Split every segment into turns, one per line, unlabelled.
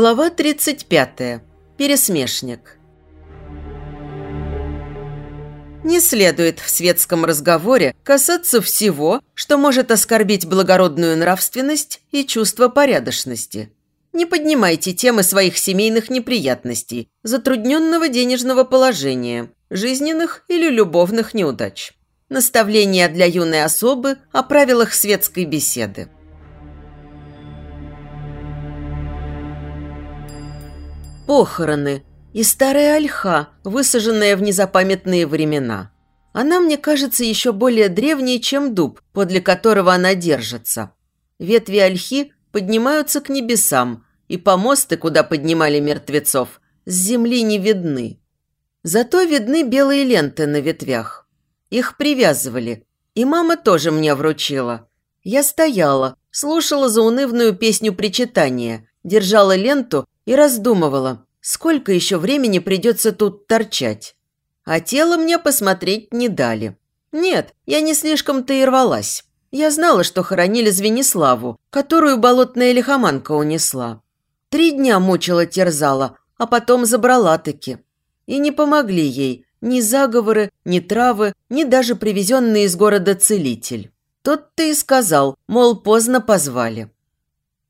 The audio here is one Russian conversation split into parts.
Глава 35. Пересмешник. Не следует в светском разговоре касаться всего, что может оскорбить благородную нравственность и чувство порядочности. Не поднимайте темы своих семейных неприятностей, затрудненного денежного положения, жизненных или любовных неудач. Наставления для юной особы о правилах светской беседы. Похороны и старая ольха, высаженная в незапамятные времена. Она, мне кажется, еще более древней, чем дуб, подле которого она держится. Ветви ольхи поднимаются к небесам, и помосты, куда поднимали мертвецов, с земли не видны. Зато видны белые ленты на ветвях. Их привязывали, и мама тоже мне вручила. Я стояла, слушала заунывную песню причитания, держала ленту и раздумывала, сколько еще времени придется тут торчать. А тело мне посмотреть не дали. Нет, я не слишком-то и рвалась. Я знала, что хоронили Звениславу, которую болотная лихоманка унесла. Три дня мучила терзала, а потом забрала-таки. И не помогли ей ни заговоры, ни травы, ни даже привезенный из города целитель. Тот-то и сказал, мол, поздно позвали.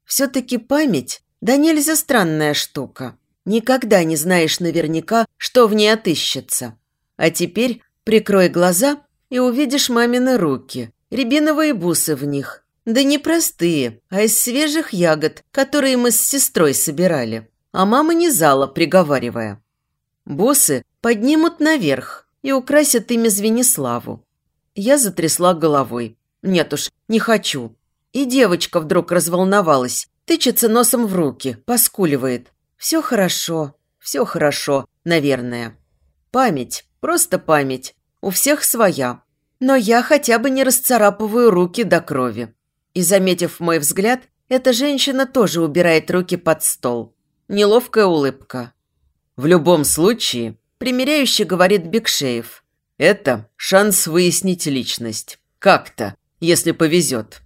Все-таки память да нельзя странная штука. Никогда не знаешь наверняка, что в ней отыщется. А теперь прикрой глаза и увидишь мамины руки, рябиновые бусы в них. Да не простые, а из свежих ягод, которые мы с сестрой собирали. А мама не зала, приговаривая. Бусы поднимут наверх и украсят ими Звениславу. Я затрясла головой. Нет уж, не хочу. И девочка вдруг разволновалась, Тычется носом в руки, поскуливает. Все хорошо, все хорошо, наверное. Память, просто память. У всех своя. Но я хотя бы не расцарапываю руки до крови. И, заметив мой взгляд, эта женщина тоже убирает руки под стол. Неловкая улыбка. В любом случае, примиряюще говорит Бекшеев, это шанс выяснить личность. Как-то, если повезет.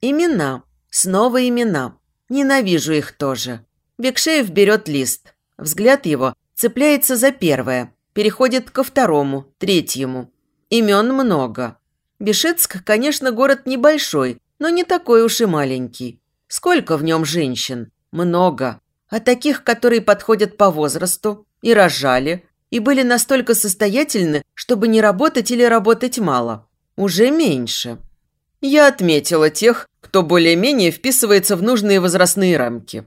Имена. Снова имена. Ненавижу их тоже. Бекшеев берет лист. Взгляд его цепляется за первое, переходит ко второму, третьему. Имен много. Бешецк, конечно, город небольшой, но не такой уж и маленький. Сколько в нем женщин? Много. А таких, которые подходят по возрасту, и рожали, и были настолько состоятельны, чтобы не работать или работать мало. Уже меньше. Я отметила тех, кто более-менее вписывается в нужные возрастные рамки.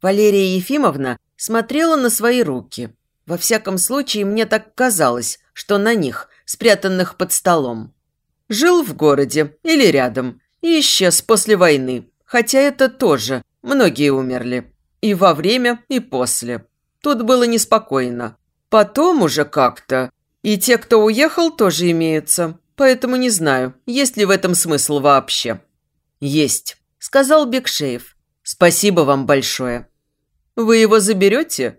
Валерия Ефимовна смотрела на свои руки. Во всяком случае, мне так казалось, что на них, спрятанных под столом. Жил в городе или рядом и исчез после войны, хотя это тоже, многие умерли. И во время, и после. Тут было неспокойно. Потом уже как-то. И те, кто уехал, тоже имеются поэтому не знаю, есть ли в этом смысл вообще». «Есть», – сказал Бекшеев. «Спасибо вам большое». «Вы его заберете?»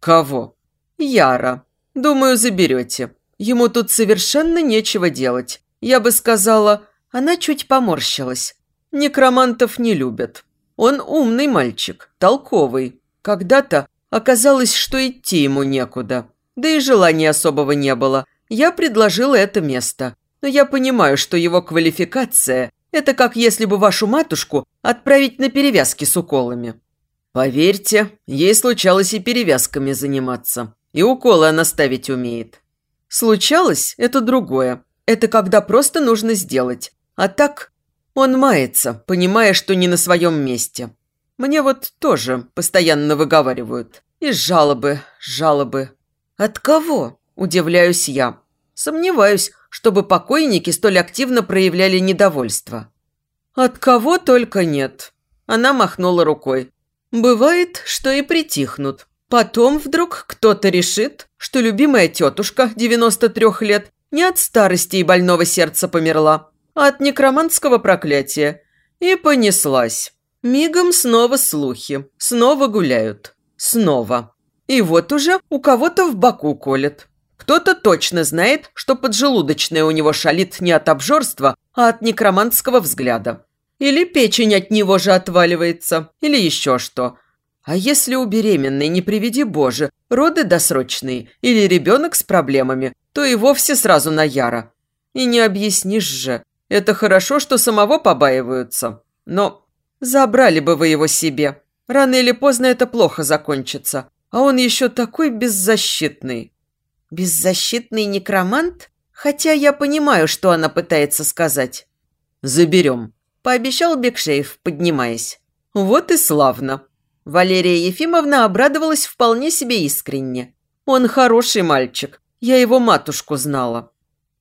«Кого?» «Яра. Думаю, заберете. Ему тут совершенно нечего делать. Я бы сказала...» Она чуть поморщилась. «Некромантов не любят. Он умный мальчик, толковый. Когда-то оказалось, что идти ему некуда. Да и желания особого не было. Я предложила это место но я понимаю, что его квалификация – это как если бы вашу матушку отправить на перевязки с уколами. Поверьте, ей случалось и перевязками заниматься, и уколы она ставить умеет. Случалось – это другое. Это когда просто нужно сделать. А так он мается, понимая, что не на своем месте. Мне вот тоже постоянно выговаривают. И жалобы, жалобы. От кого? Удивляюсь я. Сомневаюсь, чтобы покойники столь активно проявляли недовольство. От кого только нет. Она махнула рукой. Бывает, что и притихнут. Потом вдруг кто-то решит, что любимая тетушка 93 лет не от старости и больного сердца померла, а от некроманского проклятия. И понеслась. Мигом снова слухи, снова гуляют. Снова. И вот уже у кого-то в боку колет. Кто-то точно знает, что поджелудочная у него шалит не от обжорства, а от некроманского взгляда. Или печень от него же отваливается, или еще что. А если у беременной, не приведи Боже, роды досрочные или ребенок с проблемами, то и вовсе сразу на яро. И не объяснишь же. Это хорошо, что самого побаиваются. Но забрали бы вы его себе. Рано или поздно это плохо закончится. А он еще такой беззащитный. Беззащитный некромант? Хотя я понимаю, что она пытается сказать. Заберем. Пообещал Бекшеев, поднимаясь. Вот и славно. Валерия Ефимовна обрадовалась вполне себе искренне. Он хороший мальчик. Я его матушку знала.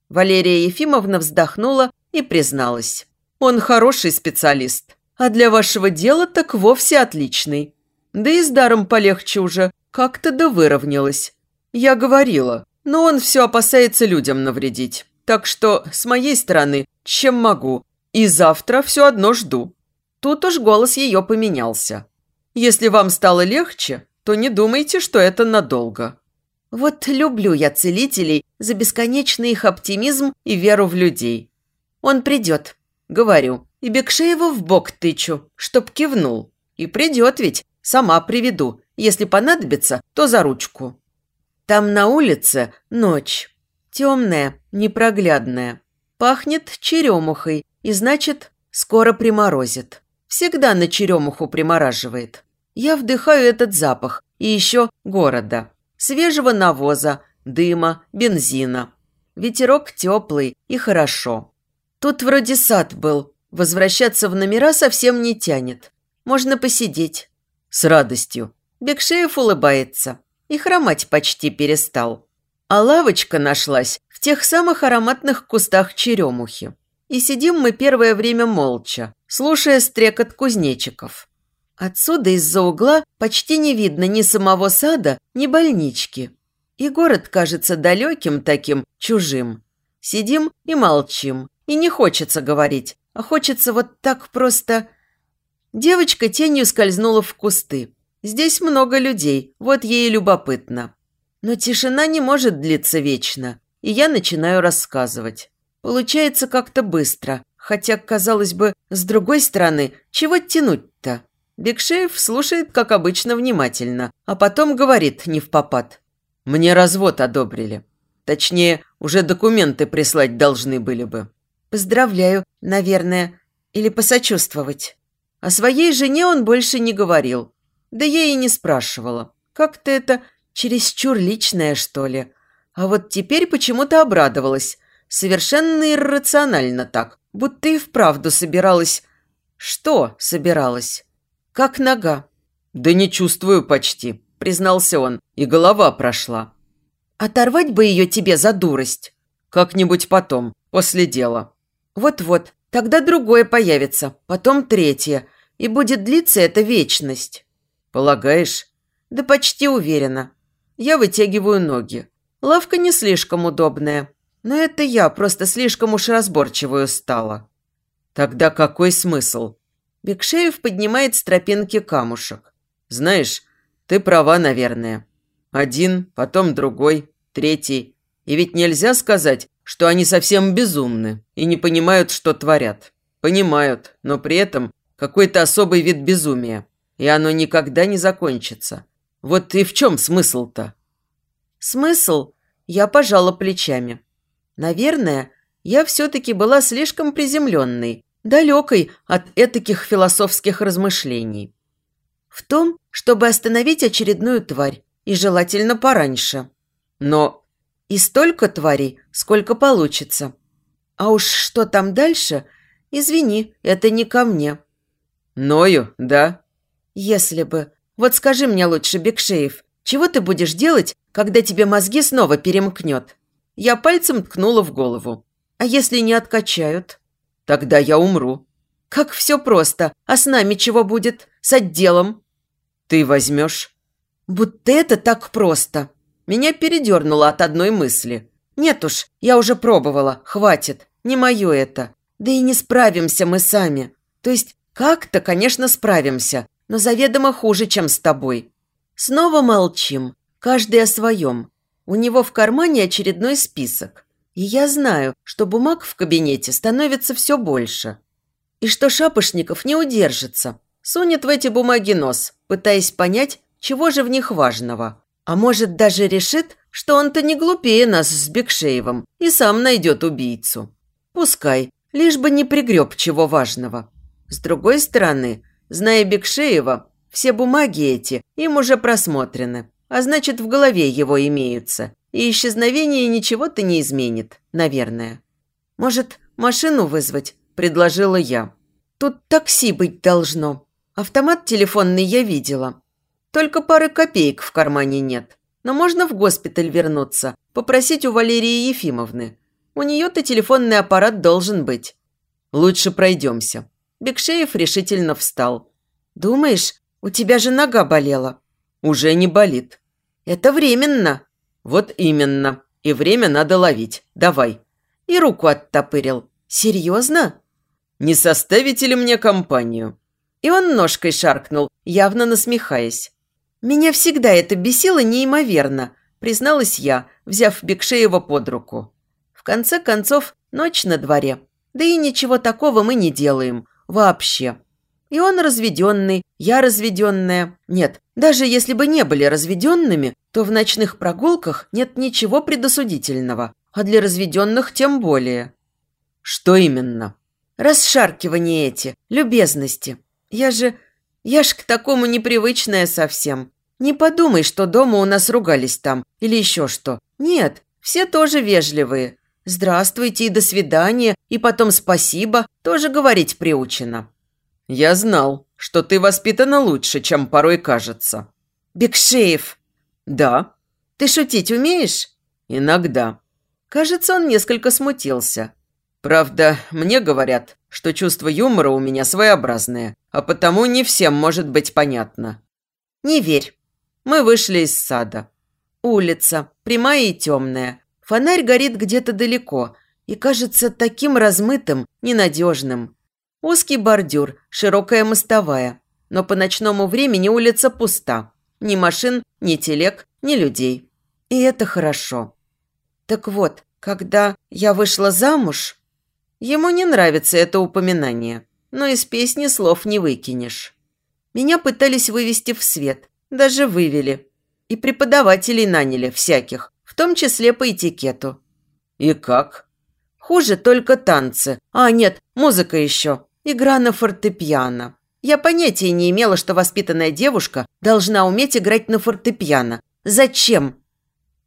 Валерия Ефимовна вздохнула и призналась. Он хороший специалист. А для вашего дела так вовсе отличный. Да и с даром полегче уже. Как-то да выровнялась. Я говорила, но он все опасается людям навредить. Так что с моей стороны, чем могу. И завтра все одно жду. Тут уж голос ее поменялся. Если вам стало легче, то не думайте, что это надолго. Вот люблю я целителей за бесконечный их оптимизм и веру в людей. Он придет, говорю, и Бекшеева в бок тычу, чтоб кивнул. И придет ведь, сама приведу. Если понадобится, то за ручку. Там на улице ночь. Темная, непроглядная. Пахнет черемухой, и значит, скоро приморозит. Всегда на черемуху примораживает. Я вдыхаю этот запах. И еще города. Свежего навоза, дыма, бензина. Ветерок теплый и хорошо. Тут вроде сад был. Возвращаться в номера совсем не тянет. Можно посидеть. С радостью. Бекшеев улыбается. И хромать почти перестал. А лавочка нашлась в тех самых ароматных кустах черемухи. И сидим мы первое время молча, слушая стрекот кузнечиков. Отсюда из-за угла почти не видно ни самого сада, ни больнички. И город кажется далеким таким, чужим. Сидим и молчим. И не хочется говорить, а хочется вот так просто... Девочка тенью скользнула в кусты. Здесь много людей, вот ей любопытно. Но тишина не может длиться вечно, и я начинаю рассказывать. Получается как-то быстро, хотя, казалось бы, с другой стороны, чего тянуть-то? Бекшеев слушает, как обычно, внимательно, а потом говорит не в попад. «Мне развод одобрили. Точнее, уже документы прислать должны были бы». «Поздравляю, наверное. Или посочувствовать». О своей жене он больше не говорил. Да я и не спрашивала. Как-то это чересчур личное, что ли. А вот теперь почему-то обрадовалась. Совершенно иррационально так. Будто и вправду собиралась... Что собиралась? Как нога. «Да не чувствую почти», – признался он. И голова прошла. «Оторвать бы ее тебе за дурость». «Как-нибудь потом, после дела». «Вот-вот, тогда другое появится, потом третье, и будет длиться эта вечность». «Полагаешь?» «Да почти уверена. Я вытягиваю ноги. Лавка не слишком удобная, но это я просто слишком уж разборчивую стала». «Тогда какой смысл?» Бекшеев поднимает с тропинки камушек. «Знаешь, ты права, наверное. Один, потом другой, третий. И ведь нельзя сказать, что они совсем безумны и не понимают, что творят. Понимают, но при этом какой-то особый вид безумия и оно никогда не закончится. Вот и в чем смысл-то? Смысл? Я пожала плечами. Наверное, я все-таки была слишком приземленной, далекой от этаких философских размышлений. В том, чтобы остановить очередную тварь, и желательно пораньше. Но и столько тварей, сколько получится. А уж что там дальше, извини, это не ко мне. Ною, да? «Если бы. Вот скажи мне лучше, Бекшеев, чего ты будешь делать, когда тебе мозги снова перемкнет?» Я пальцем ткнула в голову. «А если не откачают?» «Тогда я умру». «Как все просто. А с нами чего будет? С отделом?» «Ты возьмешь?» «Будто это так просто». Меня передернуло от одной мысли. «Нет уж, я уже пробовала. Хватит. Не мое это. Да и не справимся мы сами. То есть как-то, конечно, справимся но заведомо хуже, чем с тобой. Снова молчим, каждый о своем. У него в кармане очередной список. И я знаю, что бумаг в кабинете становится все больше. И что Шапошников не удержится, сунет в эти бумаги нос, пытаясь понять, чего же в них важного. А может, даже решит, что он-то не глупее нас с Бекшеевым и сам найдет убийцу. Пускай, лишь бы не пригреб чего важного. С другой стороны, зная Бекшеева, все бумаги эти им уже просмотрены, а значит, в голове его имеются, и исчезновение ничего-то не изменит, наверное. Может, машину вызвать, предложила я. Тут такси быть должно. Автомат телефонный я видела. Только пары копеек в кармане нет. Но можно в госпиталь вернуться, попросить у Валерии Ефимовны. У нее-то телефонный аппарат должен быть. Лучше пройдемся. Бекшеев решительно встал. «Думаешь, у тебя же нога болела?» «Уже не болит». «Это временно». «Вот именно. И время надо ловить. Давай». И руку оттопырил. «Серьезно?» «Не составите ли мне компанию?» И он ножкой шаркнул, явно насмехаясь. «Меня всегда это бесило неимоверно», призналась я, взяв Бекшеева под руку. В конце концов, ночь на дворе. Да и ничего такого мы не делаем. Вообще. И он разведенный, я разведенная. Нет, даже если бы не были разведенными, то в ночных прогулках нет ничего предосудительного. А для разведенных тем более. Что именно? Расшаркивания эти, любезности. Я же... Я ж к такому непривычная совсем. Не подумай, что дома у нас ругались там или еще что. Нет, все тоже вежливые. Здравствуйте и до свидания, и потом спасибо тоже говорить приучено. Я знал, что ты воспитана лучше, чем порой кажется. Бекшеев. Да. Ты шутить умеешь? Иногда. Кажется, он несколько смутился. Правда, мне говорят, что чувство юмора у меня своеобразное, а потому не всем может быть понятно. Не верь. Мы вышли из сада. Улица, прямая и темная. Фонарь горит где-то далеко и кажется таким размытым, ненадежным. Узкий бордюр, широкая мостовая. Но по ночному времени улица пуста. Ни машин, ни телег, ни людей. И это хорошо. Так вот, когда я вышла замуж... Ему не нравится это упоминание, но из песни слов не выкинешь. Меня пытались вывести в свет, даже вывели. И преподавателей наняли всяких, том числе по этикету. И как? Хуже только танцы. А, нет, музыка еще. Игра на фортепиано. Я понятия не имела, что воспитанная девушка должна уметь играть на фортепиано. Зачем?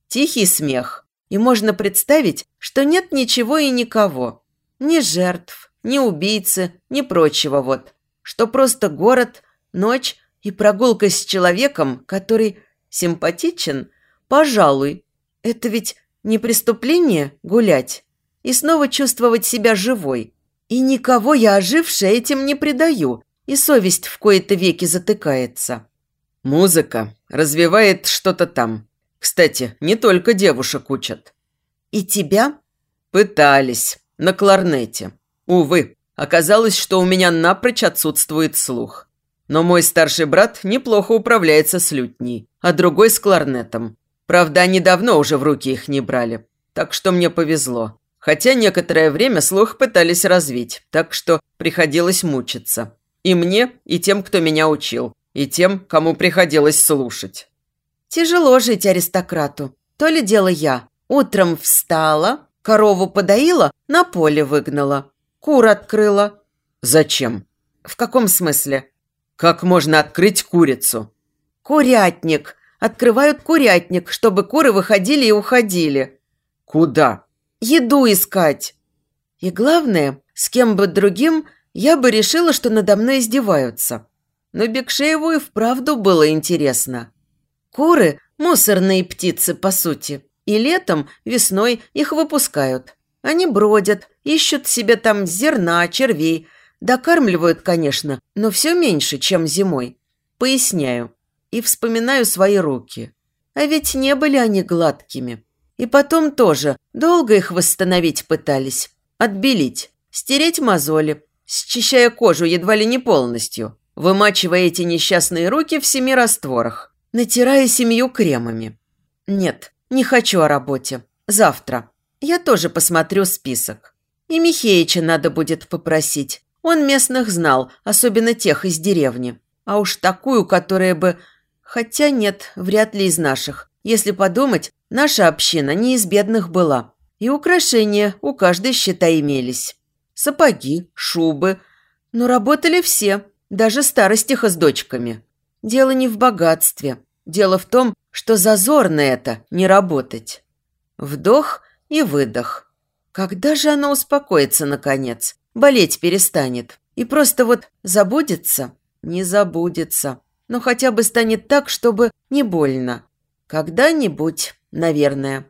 Тихий смех. И можно представить, что нет ничего и никого. Ни жертв, ни убийцы, ни прочего вот. Что просто город, ночь и прогулка с человеком, который симпатичен, пожалуй. Это ведь не преступление гулять и снова чувствовать себя живой. И никого я ожившая этим не предаю, и совесть в кои-то веки затыкается. Музыка развивает что-то там. Кстати, не только девушек учат. И тебя? Пытались. На кларнете. Увы, оказалось, что у меня напрочь отсутствует слух. Но мой старший брат неплохо управляется с лютней, а другой с кларнетом. Правда, они давно уже в руки их не брали. Так что мне повезло. Хотя некоторое время слух пытались развить, так что приходилось мучиться. И мне, и тем, кто меня учил, и тем, кому приходилось слушать. Тяжело жить аристократу. То ли дело я. Утром встала, Корову подоила, на поле выгнала. Кур открыла. Зачем? В каком смысле? Как можно открыть курицу? Курятник. Открывают курятник, чтобы куры выходили и уходили. Куда? Еду искать. И главное, с кем бы другим, я бы решила, что надо мной издеваются. Но Бекшееву и вправду было интересно. Куры – мусорные птицы, по сути. И летом, весной их выпускают. Они бродят, ищут себе там зерна, червей. Докармливают, конечно, но все меньше, чем зимой. Поясняю. И вспоминаю свои руки. А ведь не были они гладкими. И потом тоже долго их восстановить пытались. Отбелить, стереть мозоли, счищая кожу едва ли не полностью, вымачивая эти несчастные руки в семи растворах, натирая семью кремами. Нет, не хочу о работе. Завтра. Я тоже посмотрю список. И Михеича надо будет попросить. Он местных знал, особенно тех из деревни. А уж такую, которая бы... Хотя нет, вряд ли из наших. Если подумать, наша община не из бедных была. И украшения у каждой, считай, имелись. Сапоги, шубы. Но работали все, даже старостиха с дочками. Дело не в богатстве. Дело в том, что зазорно это не работать. Вдох и выдох. Когда же она успокоится, наконец? Болеть перестанет. И просто вот забудется? Не забудется. Но хотя бы станет так, чтобы не больно. Когда-нибудь, наверное.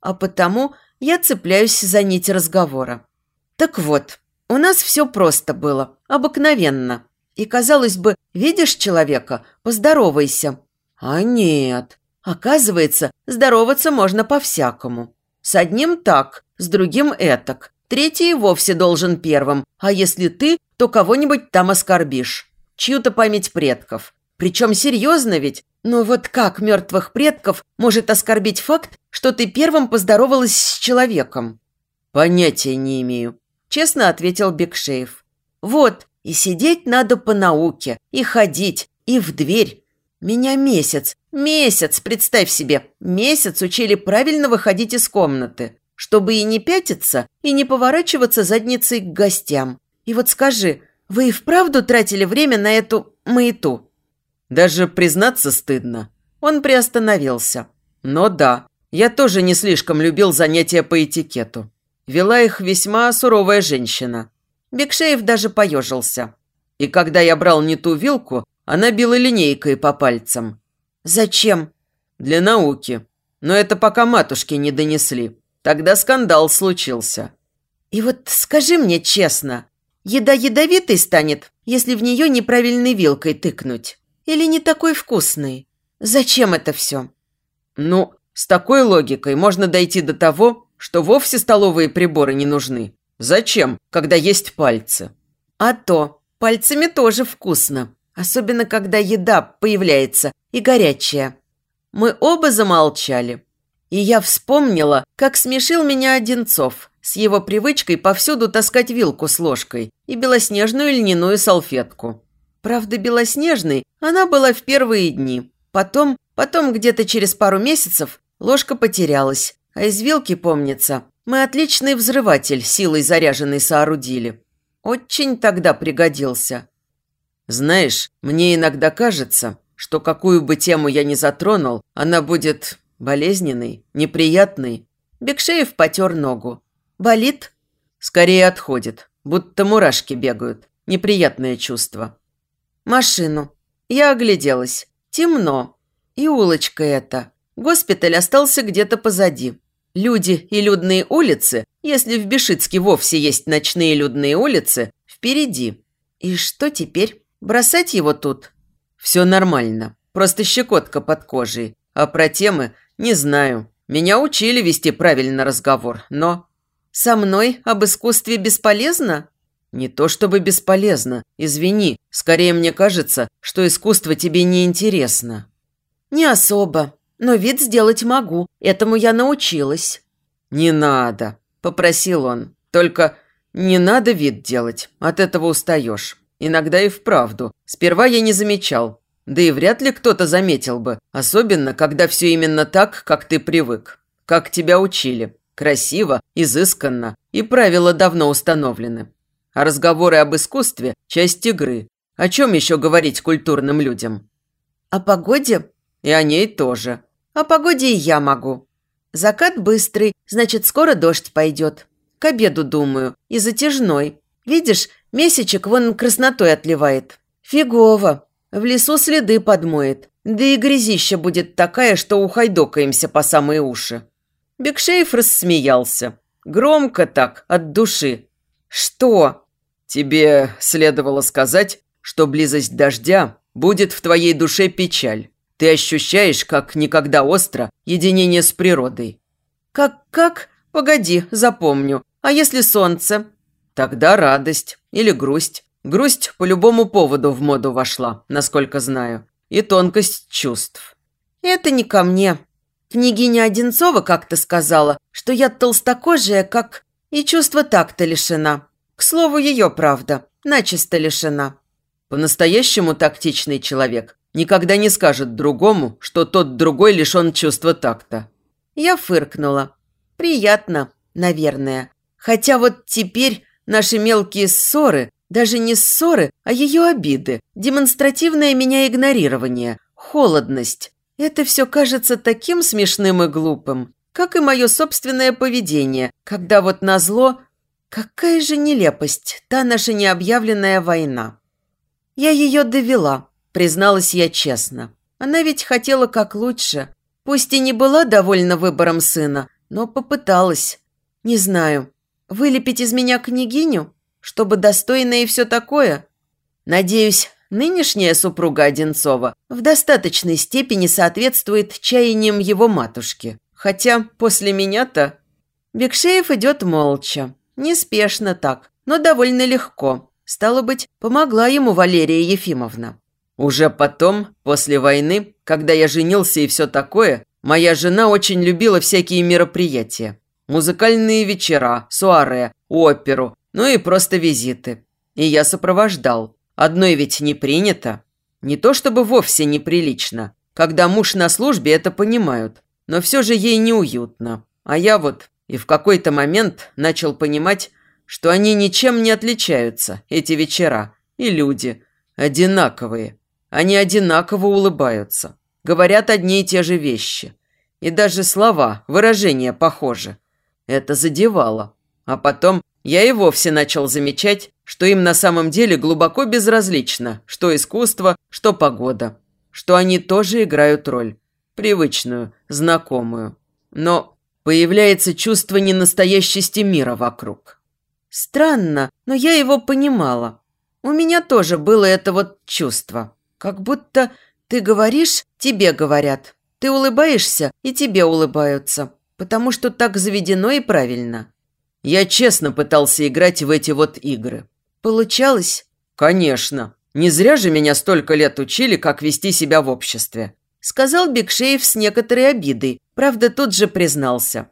А потому я цепляюсь за нить разговора. Так вот, у нас все просто было, обыкновенно. И, казалось бы, видишь человека, поздоровайся. А нет. Оказывается, здороваться можно по-всякому. С одним так, с другим этак. Третий вовсе должен первым. А если ты, то кого-нибудь там оскорбишь. Чью-то память предков. Причем серьезно ведь. Но вот как мертвых предков может оскорбить факт, что ты первым поздоровалась с человеком? Понятия не имею. Честно ответил Бекшеев. Вот, и сидеть надо по науке, и ходить, и в дверь. Меня месяц, месяц, представь себе, месяц учили правильно выходить из комнаты, чтобы и не пятиться, и не поворачиваться задницей к гостям. И вот скажи, вы и вправду тратили время на эту маяту? Даже признаться стыдно. Он приостановился. Но да, я тоже не слишком любил занятия по этикету. Вела их весьма суровая женщина. Бекшеев даже поежился. И когда я брал не ту вилку, она била линейкой по пальцам. «Зачем?» «Для науки. Но это пока матушки не донесли. Тогда скандал случился». «И вот скажи мне честно, еда ядовитой станет, если в нее неправильной вилкой тыкнуть? Или не такой вкусной? Зачем это все?» «Ну, с такой логикой можно дойти до того, что вовсе столовые приборы не нужны. Зачем, когда есть пальцы? А то, пальцами тоже вкусно. Особенно, когда еда появляется и горячая. Мы оба замолчали. И я вспомнила, как смешил меня Одинцов с его привычкой повсюду таскать вилку с ложкой и белоснежную льняную салфетку. Правда, белоснежной она была в первые дни. Потом, потом где-то через пару месяцев ложка потерялась, а из вилки, помнится, мы отличный взрыватель силой заряженный соорудили. Очень тогда пригодился. Знаешь, мне иногда кажется, что какую бы тему я ни затронул, она будет болезненной, неприятной. Бекшеев потер ногу. Болит? Скорее отходит, будто мурашки бегают. Неприятное чувство. Машину. Я огляделась. Темно. И улочка эта. Госпиталь остался где-то позади. Люди и людные улицы, если в Бешицке вовсе есть ночные людные улицы, впереди. И что теперь? Бросать его тут? Все нормально. Просто щекотка под кожей. А про темы не знаю. Меня учили вести правильно разговор, но... Со мной об искусстве бесполезно? Не то чтобы бесполезно. Извини. Скорее мне кажется, что искусство тебе не интересно. Не особо. Но вид сделать могу. Этому я научилась». «Не надо», – попросил он. «Только не надо вид делать. От этого устаешь. Иногда и вправду. Сперва я не замечал. Да и вряд ли кто-то заметил бы. Особенно, когда все именно так, как ты привык. Как тебя учили. Красиво, изысканно. И правила давно установлены. А разговоры об искусстве – часть игры. О чем еще говорить культурным людям? О погоде? И о ней тоже. О погоде и я могу. Закат быстрый, значит, скоро дождь пойдет. К обеду, думаю, и затяжной. Видишь, месячек вон краснотой отливает. Фигово. В лесу следы подмоет. Да и грязища будет такая, что ухайдокаемся по самые уши. Бекшеев рассмеялся. Громко так, от души. «Что?» «Тебе следовало сказать, что близость дождя будет в твоей душе печаль. Ты ощущаешь, как никогда остро, единение с природой. Как-как? Погоди, запомню. А если солнце? Тогда радость или грусть. Грусть по любому поводу в моду вошла, насколько знаю. И тонкость чувств. Это не ко мне. Княгиня Одинцова как-то сказала, что я толстокожая, как... И чувство так-то лишена. К слову, ее правда. Начисто лишена. По-настоящему тактичный человек никогда не скажет другому, что тот другой лишен чувства такта.
Я фыркнула. Приятно, наверное. Хотя вот теперь наши мелкие ссоры, даже не ссоры, а ее обиды, демонстративное меня игнорирование, холодность. Это все кажется таким смешным и глупым, как и мое собственное поведение, когда вот назло... Какая же нелепость, та наша необъявленная война. Я ее довела, призналась я честно. Она ведь хотела как лучше. Пусть и не была довольна выбором сына, но попыталась. Не знаю, вылепить из меня княгиню, чтобы достойно и все такое? Надеюсь, нынешняя супруга Одинцова в достаточной степени соответствует чаяниям его матушки. Хотя после меня-то... Бекшеев идет молча, неспешно так, но довольно легко. Стало быть, помогла ему Валерия Ефимовна.
Уже потом, после войны, когда я женился и все такое, моя жена очень любила всякие мероприятия. Музыкальные вечера, суаре, оперу, ну и просто визиты. И я сопровождал. Одной ведь не принято. Не то чтобы вовсе неприлично. Когда муж на службе, это понимают. Но все же ей неуютно. А я вот и в какой-то момент начал понимать, что они ничем не отличаются, эти вечера. И люди. Одинаковые. Они одинаково улыбаются. Говорят одни и те же вещи. И даже слова, выражения похожи. Это задевало. А потом я и вовсе начал замечать, что им на самом деле глубоко безразлично, что искусство, что погода. Что они тоже играют роль. Привычную, знакомую. Но появляется чувство ненастоящести мира вокруг.
Странно, но я его понимала. У меня тоже было это вот чувство. Как будто ты говоришь, тебе говорят. Ты улыбаешься, и тебе улыбаются. Потому что так заведено и правильно.
Я честно пытался играть в эти вот игры.
Получалось?
Конечно. Не зря же меня столько лет учили, как вести себя в обществе.
Сказал Бекшеев с некоторой обидой. Правда, тут же признался.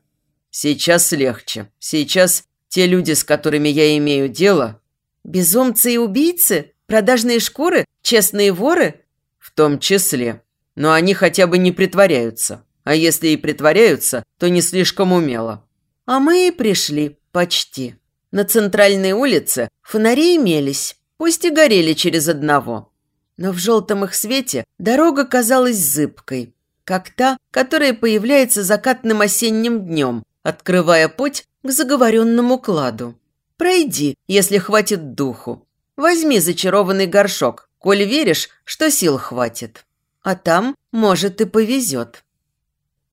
Сейчас легче. Сейчас те люди, с которыми я имею дело...
Безумцы и убийцы? Продажные шкуры? Честные воры?
В том числе. Но они хотя бы не притворяются. А если и притворяются, то не слишком умело.
А мы и пришли. Почти. На центральной улице фонари имелись, пусть и горели через одного. Но в желтом их свете дорога казалась зыбкой, как та, которая появляется закатным осенним днем, открывая путь к заговоренному кладу. Пройди, если хватит духу. Возьми зачарованный горшок, коль веришь, что сил хватит. А там, может, и повезет.